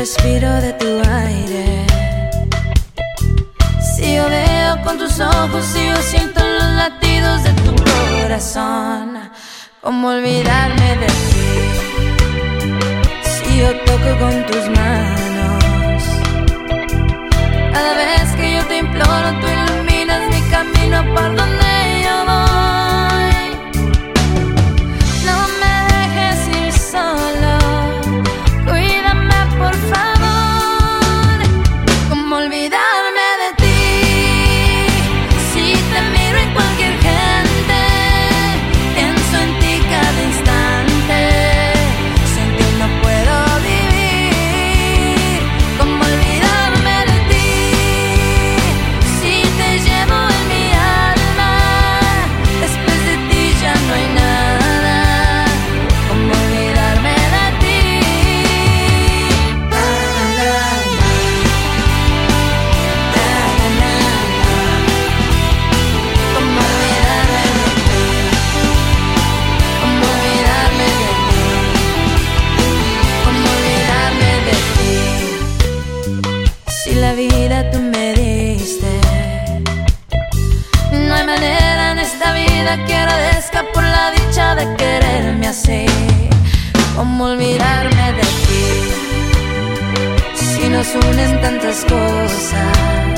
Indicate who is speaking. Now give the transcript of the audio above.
Speaker 1: respiro de tu aire, si yo veo con tus ojos, si yo siento los latidos de tu corazón, cómo olvidarme de ti. Si yo toco Si la vida tú me diste, no hay manera en esta vida que agradezca por la dicha de quererme así. ¿Cómo olvidarme de ti? Si nos unen tantas cosas.